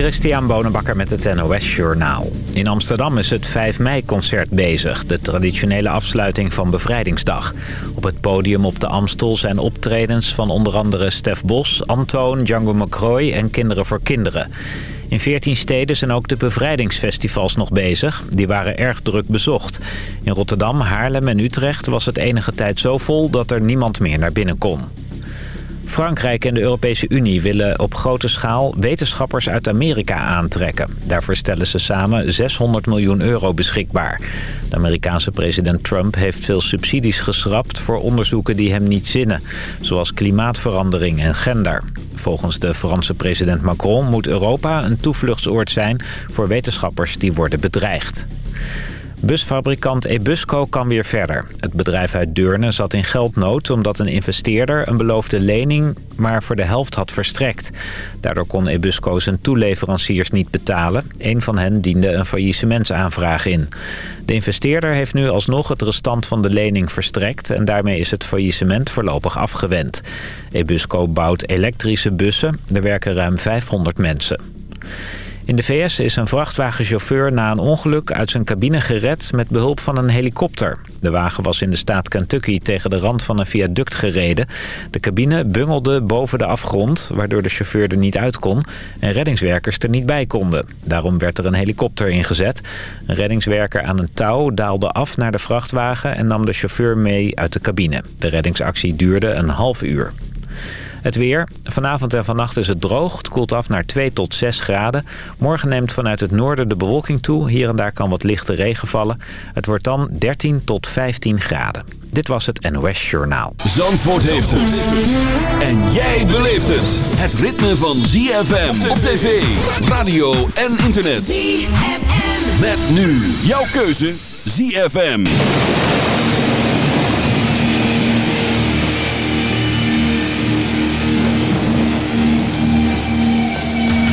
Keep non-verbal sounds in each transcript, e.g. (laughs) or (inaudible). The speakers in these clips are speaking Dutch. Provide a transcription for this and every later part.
Christian Bonenbakker met het NOS Journaal. In Amsterdam is het 5 mei-concert bezig, de traditionele afsluiting van Bevrijdingsdag. Op het podium op de Amstel zijn optredens van onder andere Stef Bos, Antoon, Django McCroy en Kinderen voor Kinderen. In 14 steden zijn ook de bevrijdingsfestivals nog bezig. Die waren erg druk bezocht. In Rotterdam, Haarlem en Utrecht was het enige tijd zo vol dat er niemand meer naar binnen kon. Frankrijk en de Europese Unie willen op grote schaal wetenschappers uit Amerika aantrekken. Daarvoor stellen ze samen 600 miljoen euro beschikbaar. De Amerikaanse president Trump heeft veel subsidies geschrapt voor onderzoeken die hem niet zinnen. Zoals klimaatverandering en gender. Volgens de Franse president Macron moet Europa een toevluchtsoord zijn voor wetenschappers die worden bedreigd. Busfabrikant Ebusco kan weer verder. Het bedrijf uit Deurne zat in geldnood omdat een investeerder een beloofde lening maar voor de helft had verstrekt. Daardoor kon Ebusco zijn toeleveranciers niet betalen. Een van hen diende een faillissementsaanvraag in. De investeerder heeft nu alsnog het restant van de lening verstrekt... en daarmee is het faillissement voorlopig afgewend. Ebusco bouwt elektrische bussen. Er werken ruim 500 mensen. In de VS is een vrachtwagenchauffeur na een ongeluk uit zijn cabine gered met behulp van een helikopter. De wagen was in de staat Kentucky tegen de rand van een viaduct gereden. De cabine bungelde boven de afgrond, waardoor de chauffeur er niet uit kon en reddingswerkers er niet bij konden. Daarom werd er een helikopter ingezet. Een reddingswerker aan een touw daalde af naar de vrachtwagen en nam de chauffeur mee uit de cabine. De reddingsactie duurde een half uur. Het weer. Vanavond en vannacht is het droog. Het koelt af naar 2 tot 6 graden. Morgen neemt vanuit het noorden de bewolking toe. Hier en daar kan wat lichte regen vallen. Het wordt dan 13 tot 15 graden. Dit was het NOS Journaal. Zandvoort heeft het. En jij beleeft het. Het ritme van ZFM op tv, radio en internet. ZFM. Met nu jouw keuze ZFM.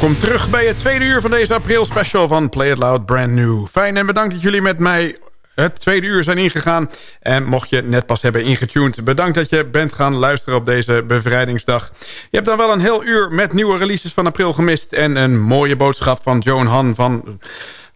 Welkom terug bij het tweede uur van deze april special van Play It Loud Brand New. Fijn en bedankt dat jullie met mij het tweede uur zijn ingegaan. En mocht je net pas hebben ingetuned, bedankt dat je bent gaan luisteren op deze bevrijdingsdag. Je hebt dan wel een heel uur met nieuwe releases van april gemist... en een mooie boodschap van Joan Han van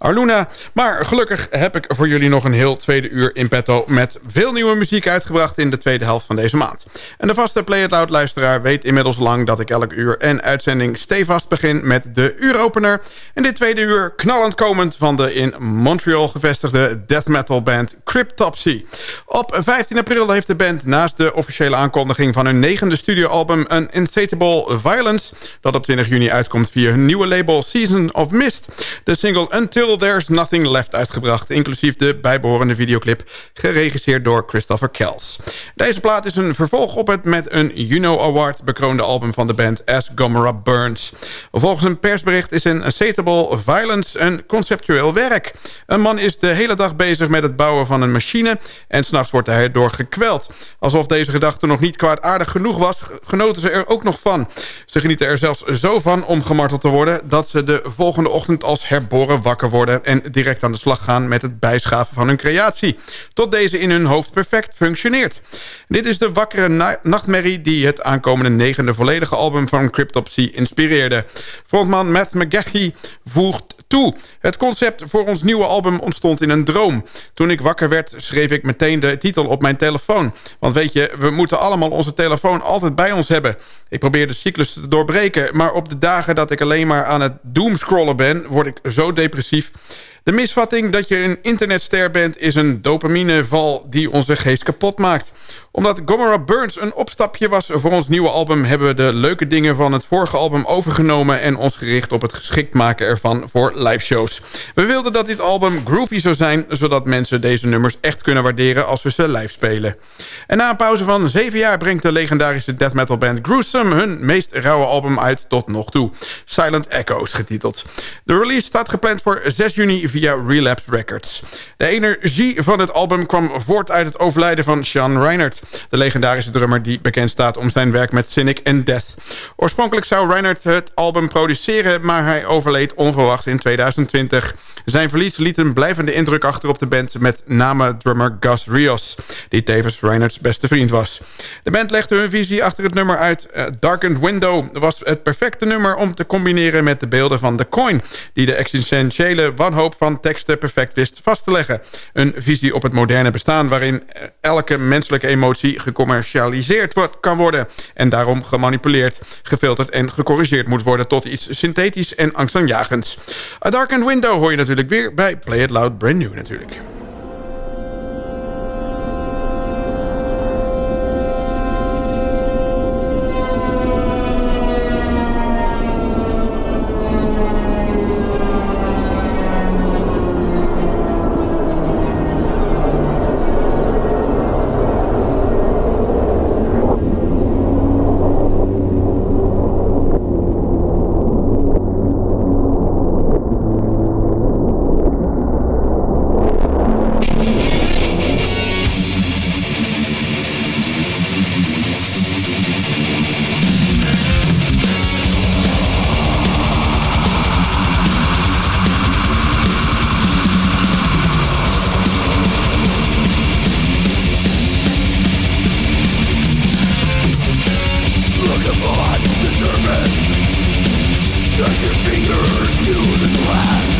Arluna. Maar gelukkig heb ik voor jullie nog een heel tweede uur in petto... met veel nieuwe muziek uitgebracht in de tweede helft van deze maand. En de vaste Play It Loud luisteraar weet inmiddels lang... dat ik elk uur en uitzending stevast begin met de uuropener. En dit tweede uur knallend komend van de in Montreal gevestigde death metal band Cryptopsy. Op 15 april heeft de band naast de officiële aankondiging... van hun negende studioalbum An Insatiable Violence... dat op 20 juni uitkomt via hun nieuwe label Season of Mist... de single Until There's Nothing Left uitgebracht... inclusief de bijbehorende videoclip... geregisseerd door Christopher Kells. Deze plaat is een vervolg op het met een Juno Award bekroonde album van de band As Gomorrah Burns. Volgens een persbericht is een Satable Violence een conceptueel werk. Een man is de hele dag bezig met het bouwen van een machine... en s'nachts wordt hij erdoor gekweld. Alsof deze gedachte nog niet kwaadaardig genoeg was... genoten ze er ook nog van. Ze genieten er zelfs zo van om gemarteld te worden... dat ze de volgende ochtend als herboren wakker worden en direct aan de slag gaan met het bijschaven van hun creatie. Tot deze in hun hoofd perfect functioneert. Dit is de wakkere nachtmerrie die het aankomende negende volledige album van Cryptopsy inspireerde. Frontman Matt McGahey voegt Het concept voor ons nieuwe album ontstond in een droom. Toen ik wakker werd, schreef ik meteen de titel op mijn telefoon. Want weet je, we moeten allemaal onze telefoon altijd bij ons hebben. Ik probeer de cyclus te doorbreken... maar op de dagen dat ik alleen maar aan het doomscrollen ben... word ik zo depressief de misvatting dat je een internetster bent is een dopamineval die onze geest kapot maakt. Omdat Gomorrah Burns een opstapje was voor ons nieuwe album... hebben we de leuke dingen van het vorige album overgenomen... en ons gericht op het geschikt maken ervan voor liveshows. We wilden dat dit album groovy zou zijn... zodat mensen deze nummers echt kunnen waarderen als we ze live spelen. En na een pauze van zeven jaar brengt de legendarische death metal band Gruesome... hun meest rauwe album uit tot nog toe. Silent Echoes getiteld. De release staat gepland voor 6 juni via Relapse Records. De energie van het album kwam voort uit het overlijden van Sean Reinhardt... de legendarische drummer die bekend staat om zijn werk met Cynic en Death. Oorspronkelijk zou Reinhardt het album produceren... maar hij overleed onverwacht in 2020. Zijn verlies liet een blijvende indruk achter op de band... met name drummer Gus Rios, die tevens Reinhardts beste vriend was. De band legde hun visie achter het nummer uit. Uh, Darkened Window was het perfecte nummer om te combineren met de beelden van The Coin... die de existentiële wanhoop van teksten perfect wist vast te leggen. Een visie op het moderne bestaan waarin elke menselijke emotie gecommercialiseerd wordt, kan worden... en daarom gemanipuleerd, gefilterd en gecorrigeerd moet worden... tot iets synthetisch en angstaanjagends. A Darkened Window hoor je natuurlijk weer bij Play It Loud Brand New natuurlijk. World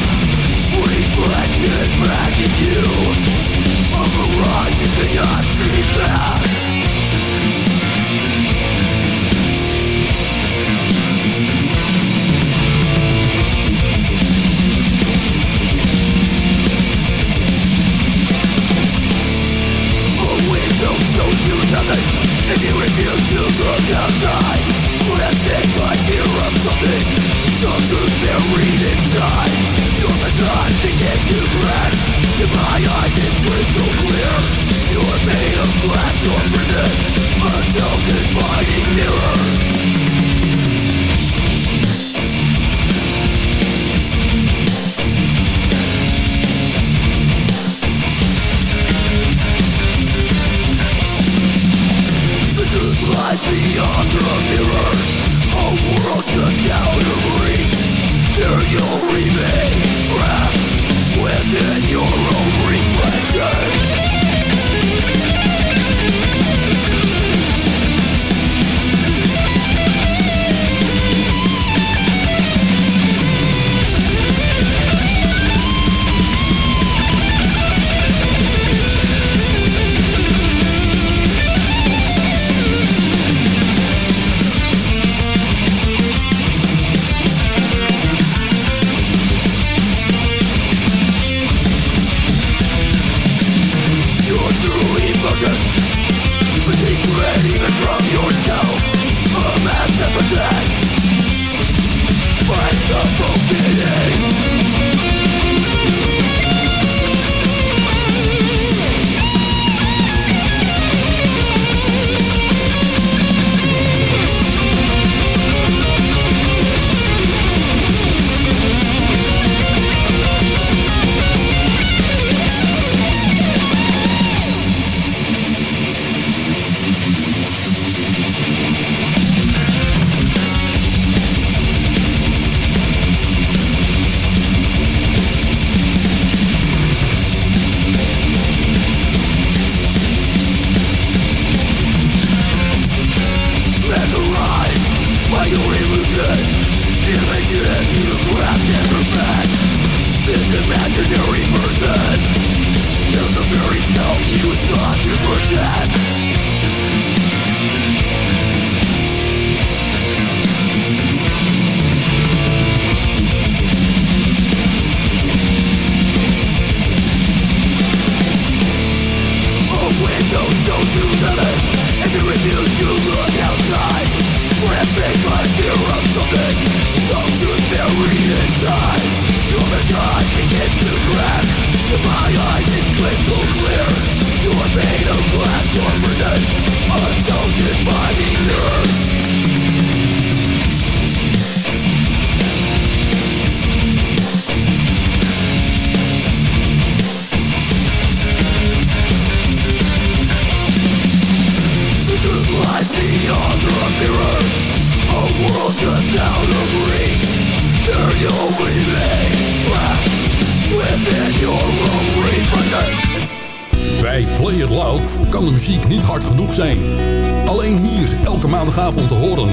mij. Alleen hier, elke maandagavond te horen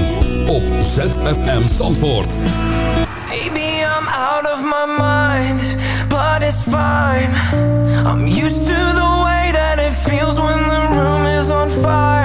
op ZFM Zandvoort. Baby, I'm out of my mind, but it's fine. I'm used to the way that it feels when the room is on fire.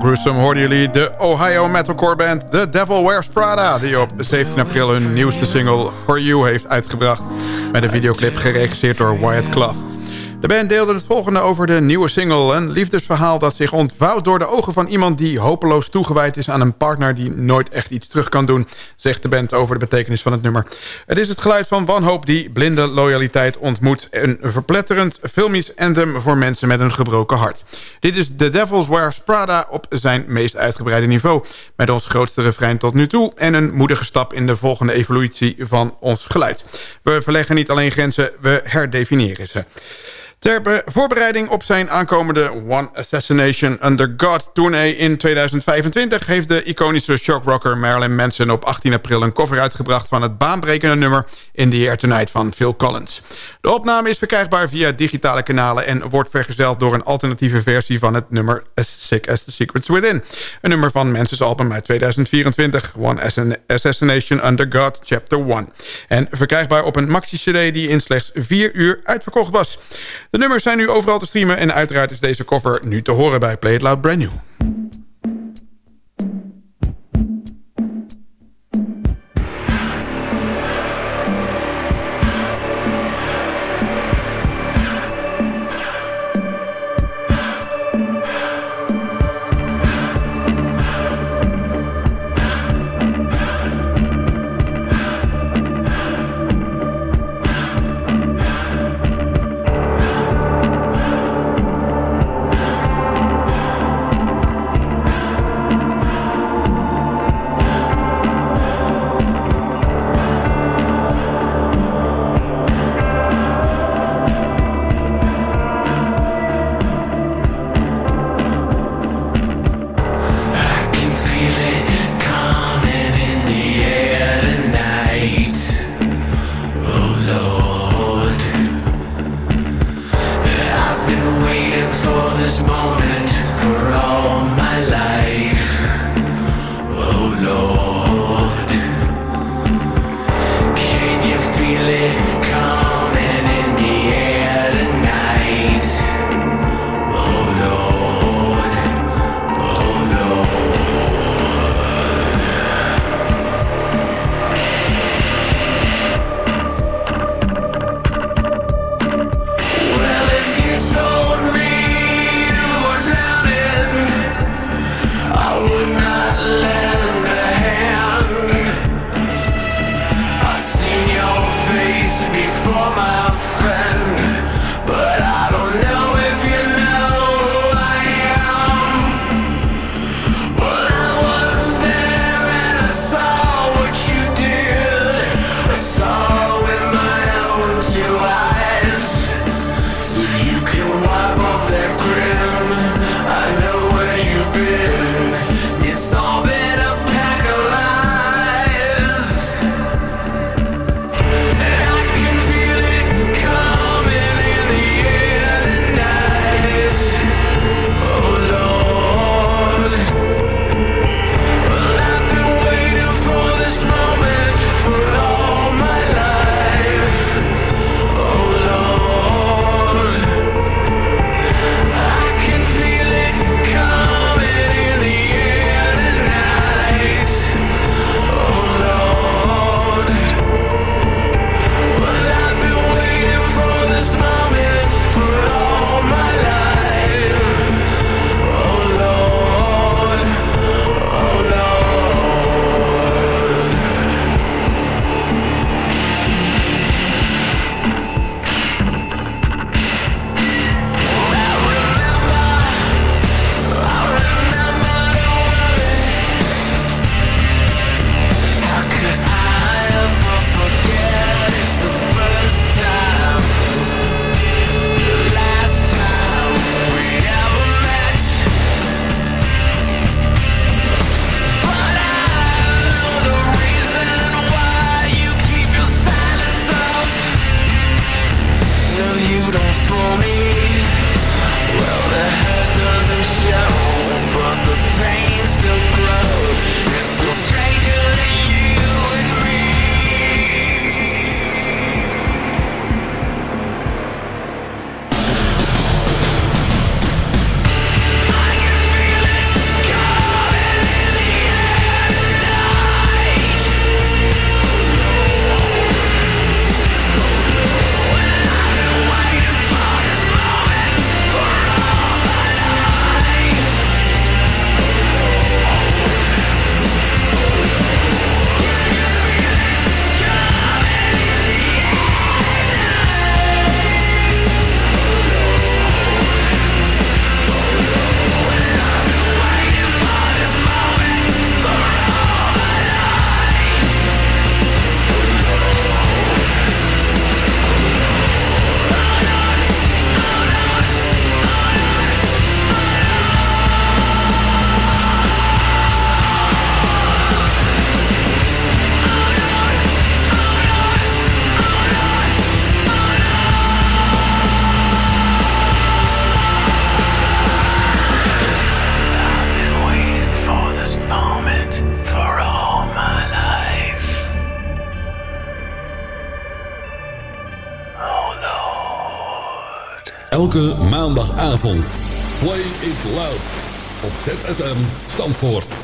Gruesome hoorden jullie de Ohio metalcore band The Devil Wears Prada... die op 17 april hun nieuwste single For You heeft uitgebracht... met een videoclip geregisseerd door Wyatt Clough. De band deelde het volgende over de nieuwe single. Een liefdesverhaal dat zich ontvouwt door de ogen van iemand... die hopeloos toegewijd is aan een partner die nooit echt iets terug kan doen... zegt de band over de betekenis van het nummer. Het is het geluid van wanhoop die blinde loyaliteit ontmoet. Een verpletterend filmisch anthem voor mensen met een gebroken hart. Dit is The Devil's Wears Prada op zijn meest uitgebreide niveau. Met ons grootste refrein tot nu toe... en een moedige stap in de volgende evolutie van ons geluid. We verleggen niet alleen grenzen, we herdefiniëren ze. Ter voorbereiding op zijn aankomende One Assassination Under God tournee in 2025... heeft de iconische shockrocker Marilyn Manson op 18 april een cover uitgebracht... van het baanbrekende nummer In the Air Tonight van Phil Collins. De opname is verkrijgbaar via digitale kanalen... en wordt vergezeld door een alternatieve versie van het nummer As Sick As The Secrets Within. Een nummer van Manson's album uit 2024, One Assassination Under God Chapter 1. En verkrijgbaar op een maxi-cd die in slechts 4 uur uitverkocht was. De nummers zijn nu overal te streamen en uiteraard is deze cover nu te horen bij Play It Loud Brand New. ZFM Zandvoort.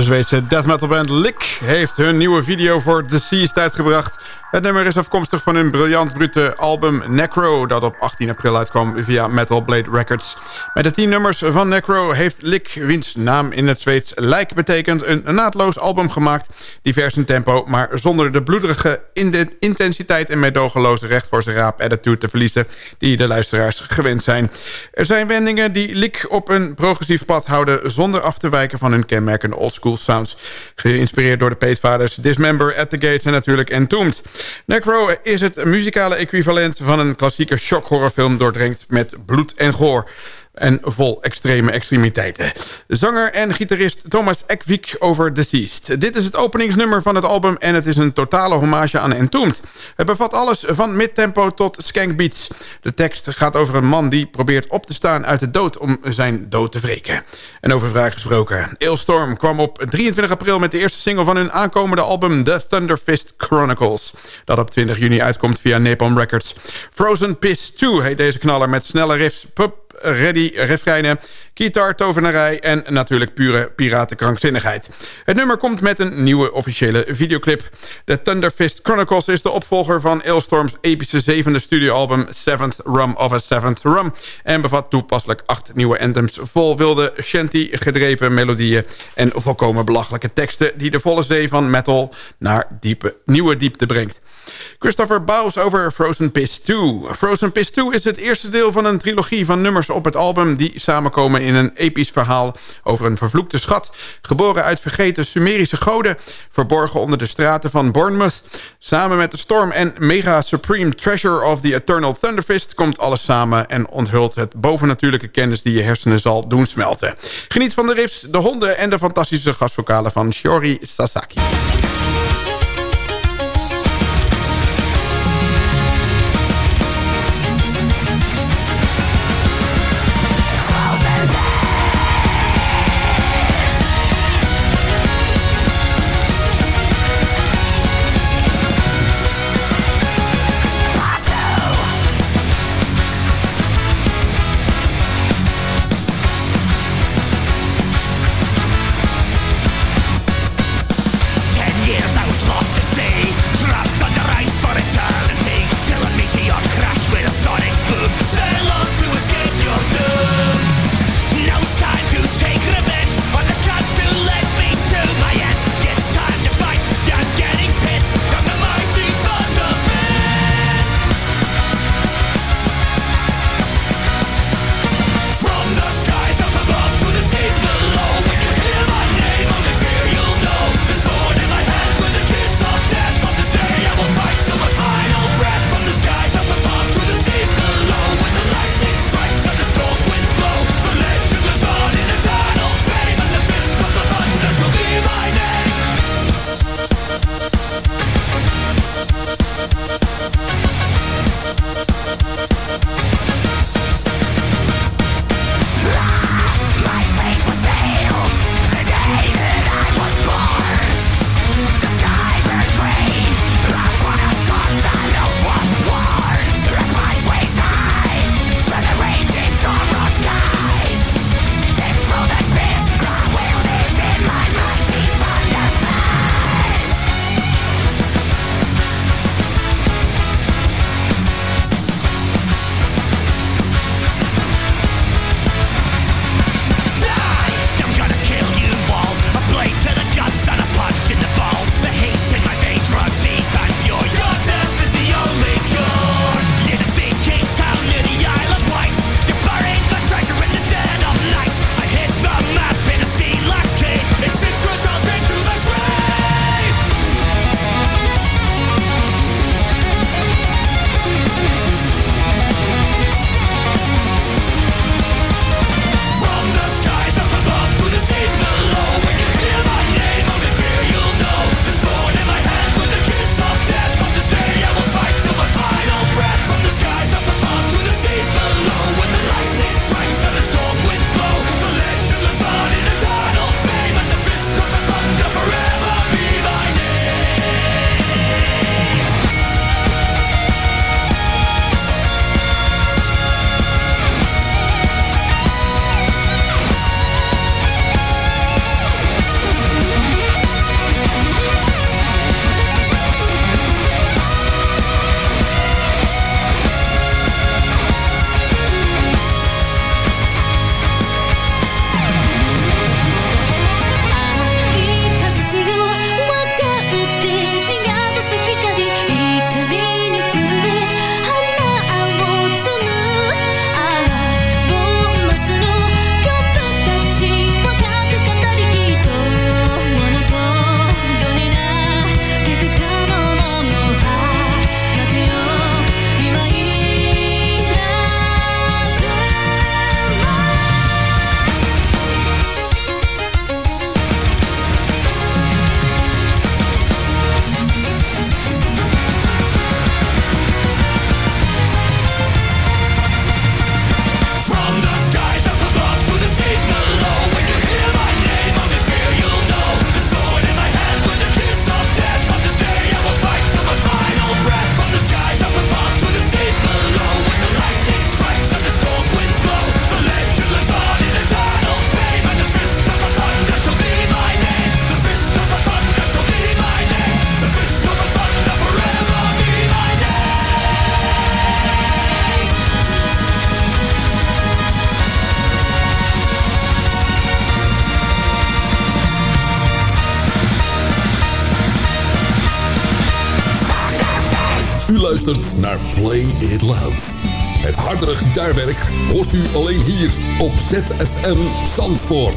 De Zweedse death metal band Lick heeft hun nieuwe video voor Deceased uitgebracht. Het nummer is afkomstig van hun briljant brute album Necro... dat op 18 april uitkwam via Metal Blade Records. Met de tien nummers van Necro heeft Lick, wiens naam in het Zweeds lijk betekent... een naadloos album gemaakt, divers in tempo... maar zonder de bloederige intensiteit en medogeloze recht voor zijn raap attitude te verliezen... die de luisteraars gewend zijn. Er zijn wendingen die Lick op een progressief pad houden... zonder af te wijken van hun kenmerkende oldschool sounds. Geïnspireerd door de peetvaders Dismember, At The Gates en natuurlijk Entombed. Necro is het muzikale equivalent van een klassieke shock horrorfilm... doordrenkt met bloed en goor. En vol extreme extremiteiten. Zanger en gitarist Thomas Ekvik over Deceased. Dit is het openingsnummer van het album en het is een totale hommage aan Entombed. Het bevat alles van midtempo tot skank beats. De tekst gaat over een man die probeert op te staan uit de dood om zijn dood te wreken. En over vragen gesproken. Ailstorm kwam op 23 april met de eerste single van hun aankomende album The Thunderfist Chronicles. Dat op 20 juni uitkomt via Napalm Records. Frozen Piss 2 heet deze knaller met snelle riffs, ready refreinen, guitar, tovenarij en natuurlijk pure piratenkrankzinnigheid. Het nummer komt met een nieuwe officiële videoclip. The Thunderfist Chronicles is de opvolger van Ailstorm's epische zevende studioalbum Seventh Rum of a Seventh Rum en bevat toepasselijk acht nieuwe anthems vol wilde shanty gedreven melodieën en volkomen belachelijke teksten die de volle zee van metal naar diepe, nieuwe diepte brengt. Christopher Bouws over Frozen Piss 2. Frozen Piss 2 is het eerste deel van een trilogie van nummers op het album... die samenkomen in een episch verhaal over een vervloekte schat... geboren uit vergeten Sumerische goden... verborgen onder de straten van Bournemouth. Samen met de storm en mega supreme treasure of the Eternal Thunderfist... komt alles samen en onthult het bovennatuurlijke kennis... die je hersenen zal doen smelten. Geniet van de riffs, de honden en de fantastische gastvokalen van Shiori Sasaki. gitaarwerk hoort u alleen hier op ZFM Zandvoort.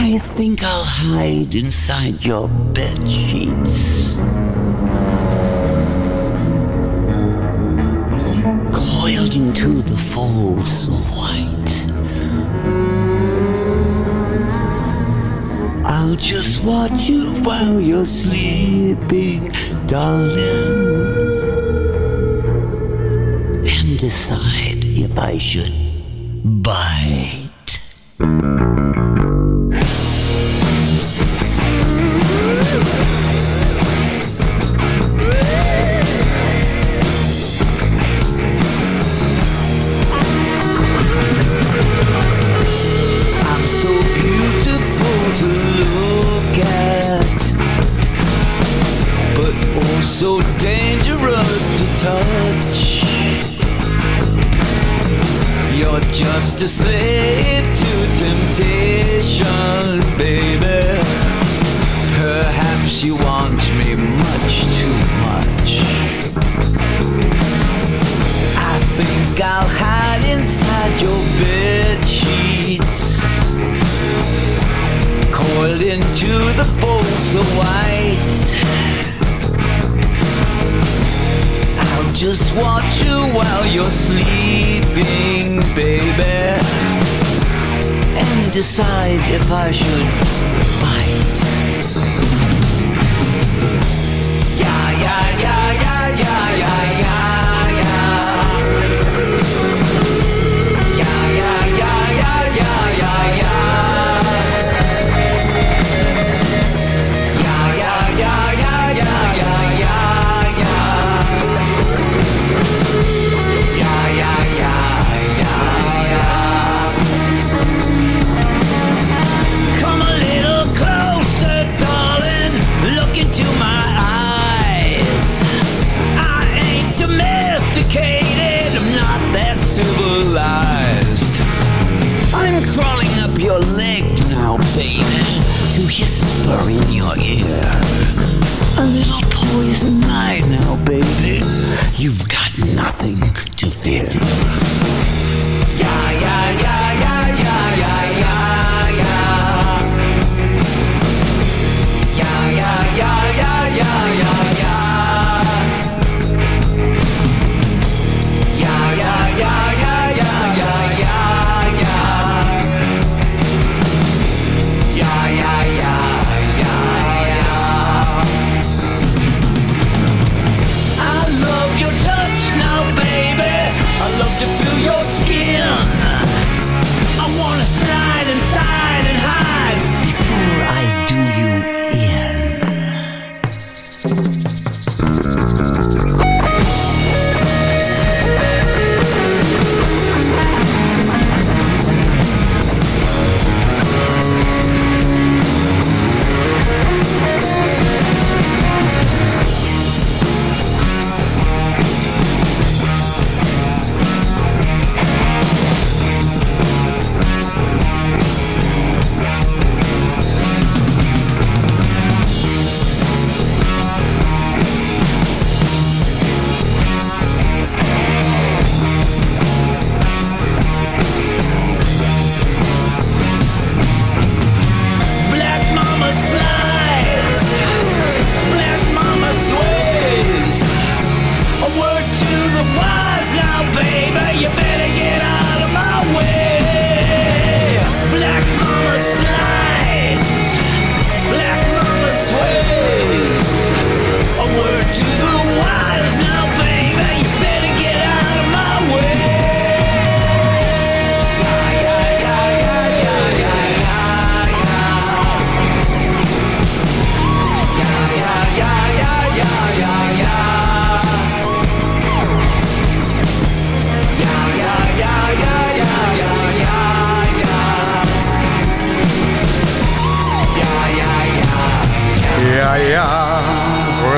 I think I'll hide inside your bed sheets. watch you while you're sleeping, darling, and decide if I should.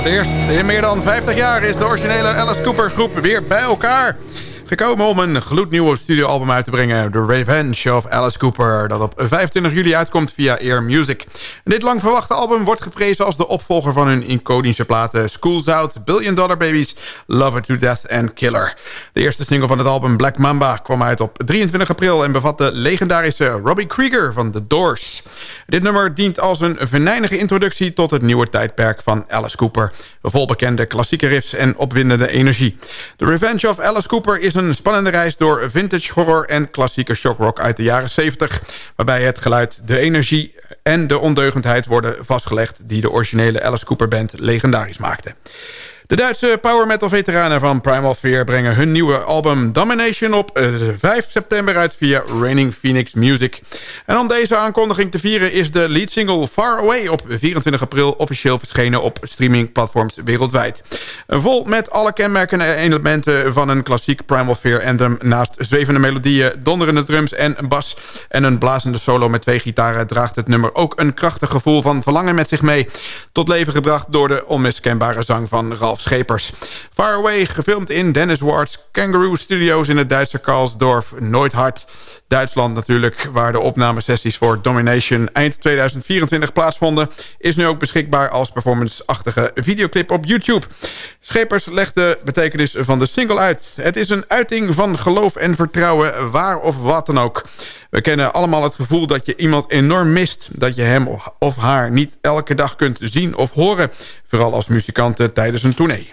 eerst in meer dan 50 jaar is de originele Alice Cooper groep weer bij elkaar. Gekomen om een gloednieuwe studioalbum uit te brengen. The Revenge of Alice Cooper. Dat op 25 juli uitkomt via Air Music. Dit lang verwachte album wordt geprezen als de opvolger van hun iconische platen... School's Out, Billion Dollar Babies, Love It To Death en Killer. De eerste single van het album Black Mamba kwam uit op 23 april... en bevat de legendarische Robbie Krieger van The Doors. Dit nummer dient als een venijnige introductie... tot het nieuwe tijdperk van Alice Cooper. Vol bekende klassieke riffs en opwindende energie. The Revenge of Alice Cooper is een spannende reis door vintage horror en klassieke shockrock uit de jaren 70... waarbij het geluid, de energie en de ondeugendheid worden vastgelegd... die de originele Alice Cooper Band legendarisch maakte. De Duitse power metal veteranen van Primal Fear brengen hun nieuwe album Domination op 5 eh, september uit via Raining Phoenix Music. En om deze aankondiging te vieren is de lead single Far Away op 24 april officieel verschenen op streamingplatforms wereldwijd. Vol met alle kenmerkende elementen van een klassiek Primal Fear anthem naast zwevende melodieën, donderende drums en bas en een blazende solo met twee gitaren draagt het nummer ook een krachtig gevoel van verlangen met zich mee. Tot leven gebracht door de onmiskenbare zang van Ralf Schepers. Far Away, gefilmd in Dennis Ward's Kangaroo Studios in het Duitse Karlsdorf, nooit hard. Duitsland natuurlijk, waar de opnamesessies voor Domination eind 2024 plaatsvonden... is nu ook beschikbaar als performance-achtige videoclip op YouTube. Schepers legt de betekenis van de single uit. Het is een uiting van geloof en vertrouwen, waar of wat dan ook. We kennen allemaal het gevoel dat je iemand enorm mist. Dat je hem of haar niet elke dag kunt zien of horen. Vooral als muzikanten tijdens een tournee.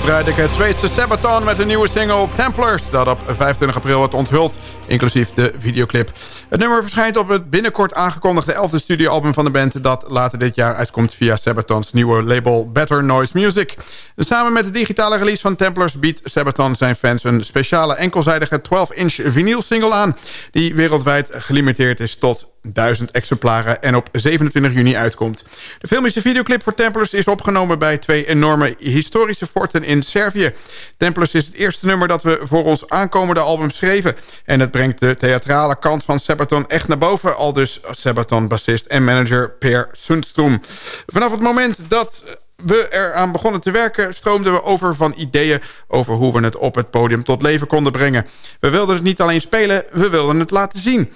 Draaide ik het Zweedse Sabaton met een nieuwe single Templars... dat op 25 april wordt onthuld inclusief de videoclip. Het nummer verschijnt op het binnenkort aangekondigde 11e studioalbum van de band... dat later dit jaar uitkomt via Sabaton's nieuwe label Better Noise Music. Samen met de digitale release van Templars biedt Sabaton zijn fans... een speciale enkelzijdige 12-inch vinyl single aan... die wereldwijd gelimiteerd is tot 1000 exemplaren en op 27 juni uitkomt. De filmische videoclip voor Templars is opgenomen bij twee enorme historische forten in Servië. Templars is het eerste nummer dat we voor ons aankomende album schreven. En het brengt de theatrale kant van Sabaton echt naar boven. Al dus Sabaton-bassist en manager Per Sundstrom. Vanaf het moment dat we eraan begonnen te werken... stroomden we over van ideeën over hoe we het op het podium tot leven konden brengen. We wilden het niet alleen spelen, we wilden het laten zien...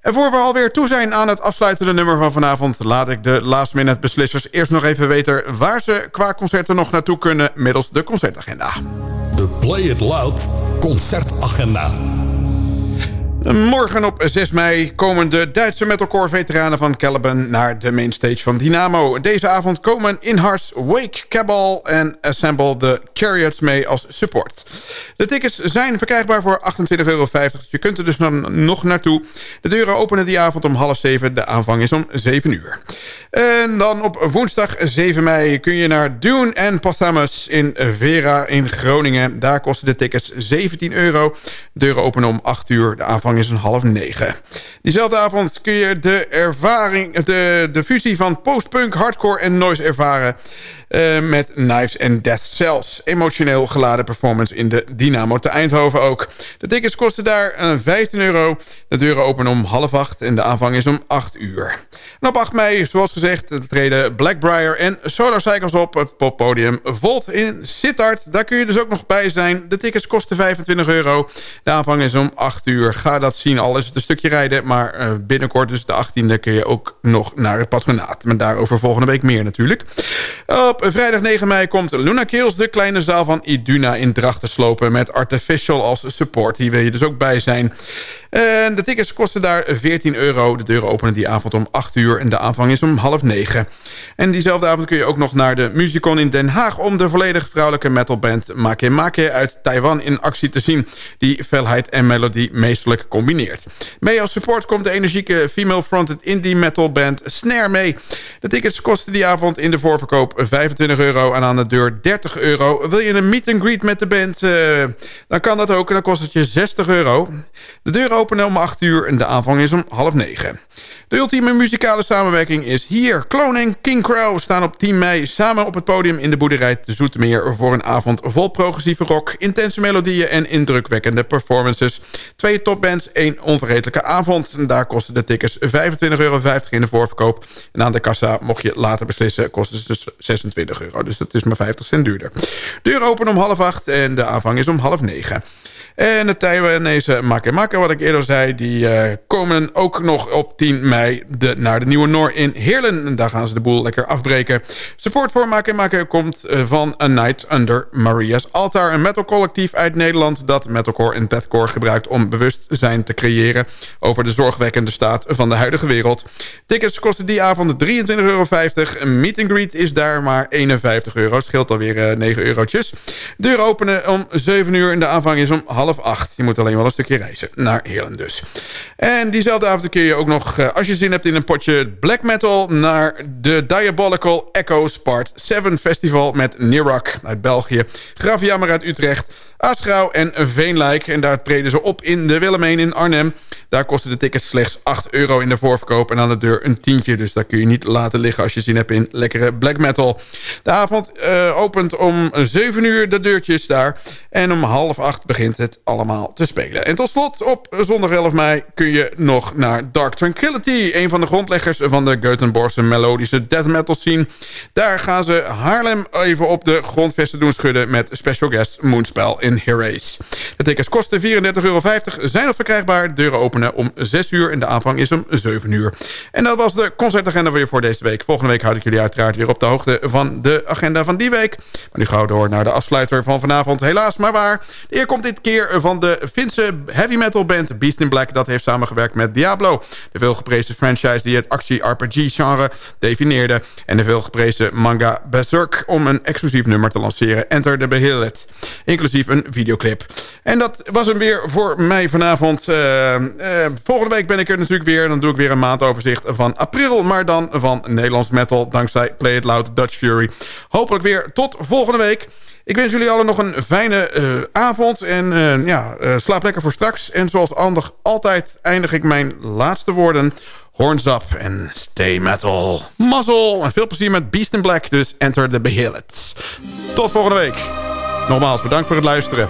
En voor we alweer toe zijn aan het afsluitende nummer van vanavond... laat ik de last minute beslissers eerst nog even weten... waar ze qua concerten nog naartoe kunnen middels de concertagenda. De Play It Loud concertagenda. Morgen op 6 mei komen de Duitse metalcore-veteranen van Caliban... naar de mainstage van Dynamo. Deze avond komen Inharts, Wake, Cabal en Assemble the Chariots mee als support. De tickets zijn verkrijgbaar voor 28,50 euro. Je kunt er dus nog naartoe. De deuren openen die avond om half zeven. De aanvang is om 7 uur. En dan op woensdag 7 mei kun je naar Dune en Pothamus in Vera in Groningen. Daar kosten de tickets 17 euro. De deuren openen om 8 uur. De aanvang is een half negen. Diezelfde avond kun je de, ervaring, de, de fusie van postpunk, hardcore en noise ervaren... Uh, met Knives and Death Cells. Emotioneel geladen performance in de Dynamo te Eindhoven ook. De tickets kosten daar 15 euro. De deuren openen om half acht en de aanvang is om 8 uur. En op 8 mei, zoals gezegd, treden Blackbriar en Solar Cycles op het poppodium Volt in Sittard. Daar kun je dus ook nog bij zijn. De tickets kosten 25 euro. De aanvang is om 8 uur. Ga dat zien, al is het een stukje rijden. Maar uh, binnenkort, dus de 18e, kun je ook nog naar het patronaat. Maar daarover volgende week meer natuurlijk. Op vrijdag 9 mei komt Luna Kills, de kleine zaal van Iduna in Drachten slopen... met Artificial als support. Hier wil je dus ook bij zijn. En de tickets kosten daar 14 euro. De deuren openen die avond om 8 uur en de aanvang is om half 9. En diezelfde avond kun je ook nog naar de Musicon in Den Haag... om de volledig vrouwelijke metalband Make uit Taiwan in actie te zien... die felheid en melodie meestelijk combineert. Mee als support komt de energieke female-fronted indie metalband Snare mee. De tickets kosten die avond in de voorverkoop 25 euro en aan de deur 30 euro. Wil je een meet and greet met de band, uh, dan kan dat ook en dan kost het je 60 euro. De deuren openen om 8 uur en de aanvang is om half 9. De ultieme muzikale samenwerking is hier. Cloning King Crow staan op 10 mei samen op het podium in de boerderij te Zoetermeer... voor een avond vol progressieve rock, intense melodieën en indrukwekkende performances. Twee topbands, één onvergetelijke avond. En daar kosten de tickets 25,50 euro in de voorverkoop. En aan de kassa, mocht je later beslissen, kosten ze dus 26 euro. Dus dat is maar 50 cent duurder. Deur open om half acht en de aanvang is om half negen. En de Taiwanese Makke, wat ik eerder zei... die uh, komen ook nog op 10 mei de, naar de Nieuwe Noor in Heerlen. En daar gaan ze de boel lekker afbreken. Support voor Makke komt uh, van A Night Under Maria's Altar. Een metalcollectief uit Nederland dat metalcore en deathcore gebruikt... om bewustzijn te creëren over de zorgwekkende staat van de huidige wereld. Tickets kosten die avond 23,50 euro. Een meet and greet is daar maar 51 euro. Scheelt alweer uh, 9 eurotjes. Deur openen om 7 uur en de aanvang is om half half acht. Je moet alleen wel een stukje reizen naar Heerlen dus. En diezelfde avond kun je ook nog, eh, als je zin hebt in een potje black metal... naar de Diabolical Echoes Part 7 Festival met Nirak uit België. Graviammer uit Utrecht. Aschrouw en Veenlijk. En daar treden ze op in de Willemeen in Arnhem. Daar kosten de tickets slechts 8 euro in de voorverkoop... en aan de deur een tientje. Dus daar kun je niet laten liggen als je zin hebt in lekkere black metal. De avond uh, opent om 7 uur de deurtjes daar. En om half 8 begint het allemaal te spelen. En tot slot, op zondag 11 mei kun je nog naar Dark Tranquility... een van de grondleggers van de Göteborgse melodische death metal scene. Daar gaan ze Haarlem even op de grondvesten doen schudden... met special guest Moonspell in Herace. De tickets kosten 34,50 euro, zijn nog verkrijgbaar. Deuren openen om 6 uur en de aanvang is om 7 uur. En dat was de concertagenda weer voor deze week. Volgende week houd ik jullie uiteraard weer op de hoogte van de agenda van die week. Maar nu gaan we door naar de afsluiter van vanavond. Helaas maar waar. Eer komt dit keer van de Finse heavy metal band Beast in Black... dat heeft samengewerkt met Diablo. De veelgeprezen franchise die het actie-RPG-genre defineerde... en de veelgeprezen manga Berserk... om een exclusief nummer te lanceren, Enter the Behelit. Inclusief een videoclip. En dat was hem weer voor mij vanavond. Uh, uh, volgende week ben ik er natuurlijk weer. Dan doe ik weer een maandoverzicht van april... maar dan van Nederlands metal dankzij Play It Loud Dutch Fury. Hopelijk weer tot volgende week. Ik wens jullie allen nog een fijne uh, avond. En uh, ja, uh, slaap lekker voor straks. En zoals altijd eindig ik mijn laatste woorden. Horns up en stay metal. Muzzle. En veel plezier met Beast in Black. Dus enter the Behillets. Tot volgende week. Nogmaals bedankt voor het luisteren.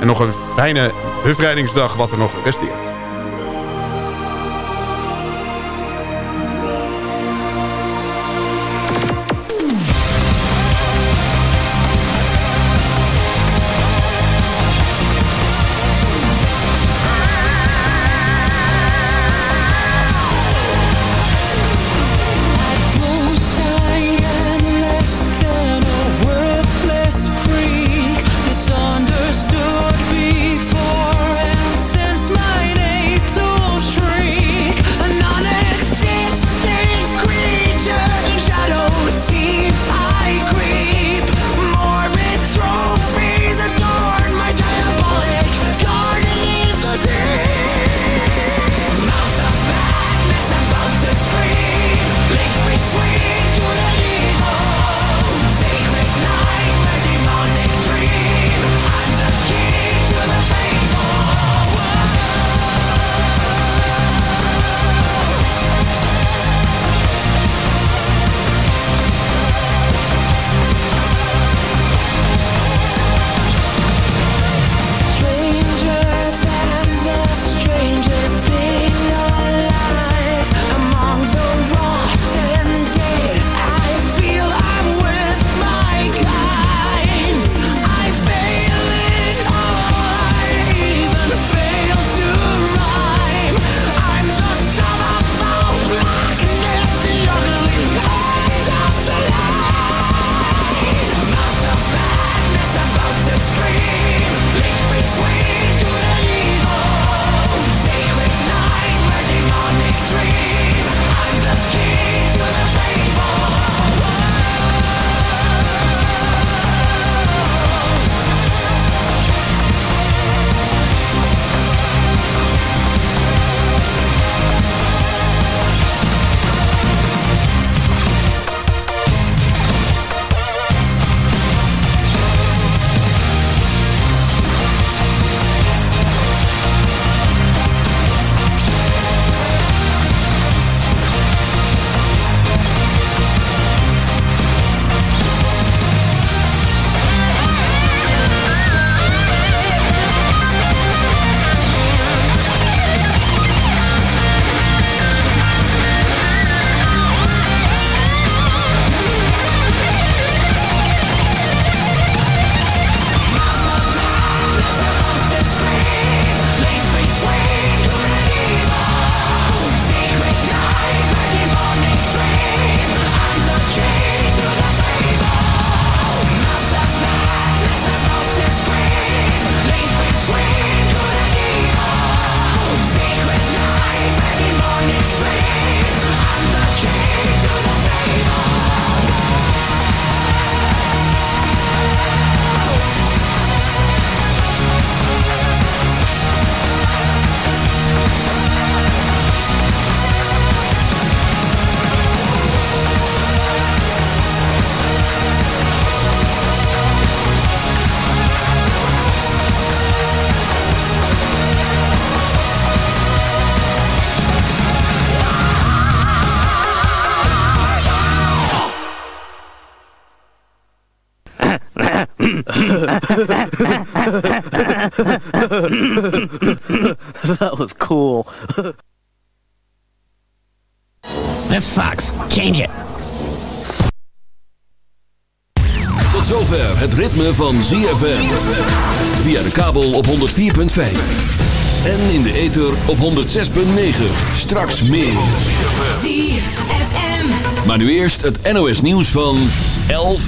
En nog een fijne bevrijdingsdag wat er nog resteert. (laughs) that was cool. This sucks. Change it. Tot zover het ritme van ZFM. Via de kabel op 104.5. En in de ether op 106.9. Straks meer. ZFM. Maar nu eerst het NOS nieuws van 11 uur.